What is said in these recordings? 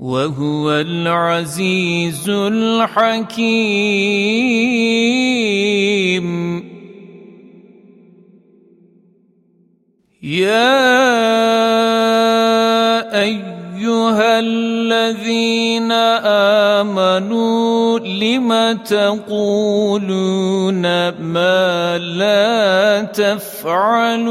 وهو العزيز الحكيم. يا أيها الذين آمنوا لم تقولون ما لا تفعلون؟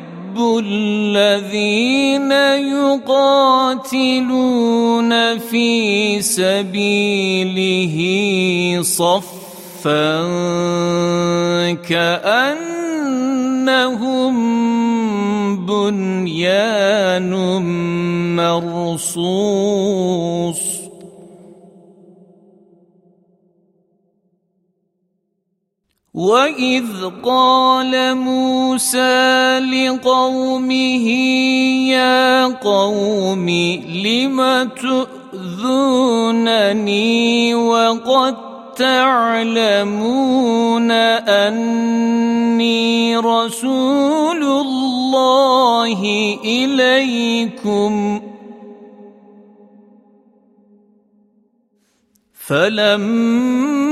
الذين يقاتلون في سبيله صفا كأنهم بنيان مرصوص. واذ قال موسى لقومه يا قوم لم تؤذونني وقد تعلمون اني رسول الله اليكم فلما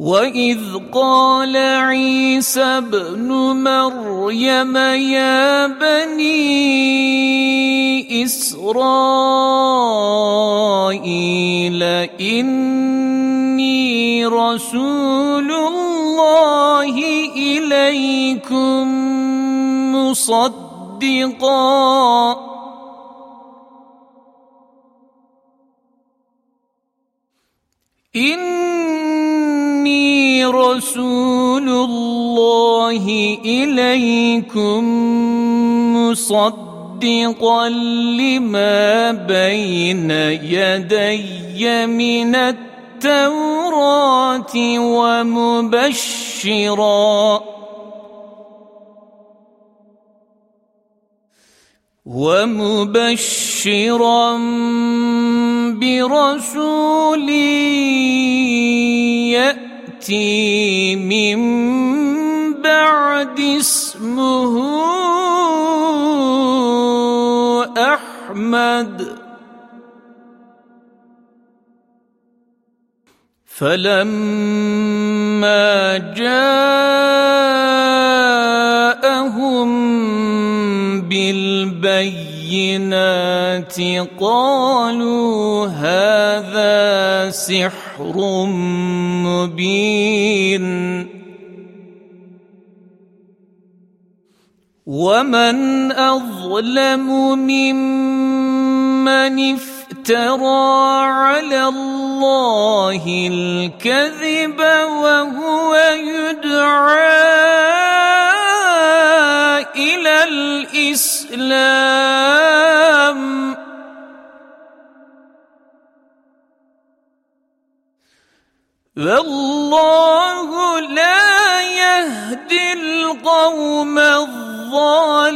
واذ قال عيسى ابن مريم يا بني اسرائيل اني رسول الله اليكم مصدقا إني رسول الله إليكم مصدقا لما بين يدي من التوراة ومبشرا. ومبشرا برسول يأتي من بعد اسمه أحمد. فلما جاءهم بالبينات قالوا هذا سحر مبين. ومن أظلم ممن افترى على الله الكذب وهو والله لا يهدي القوم الظالمين.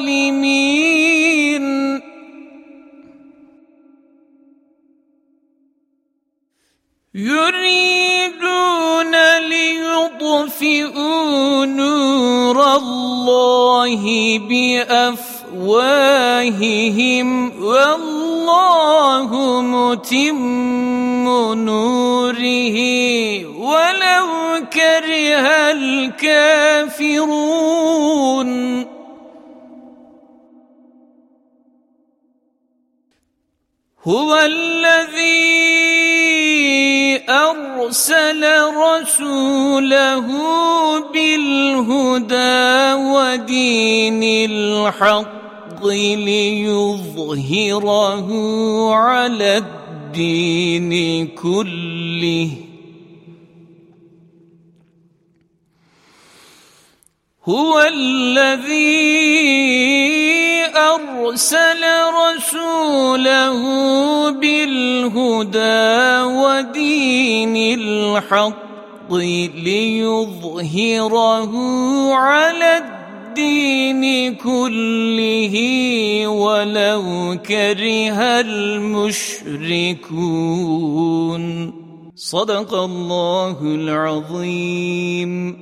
يريدون ليطفئوا نور الله بأفواههم والله متم نوره ولو كره الكافرون. هو الذي أرسل رسوله بالهدى ودين الحق. ليظهره على الدين كله. هو الذي أرسل رسوله بالهدى ودين الحق ليظهره على الدين كله ولو كره المشركون. صدق الله العظيم.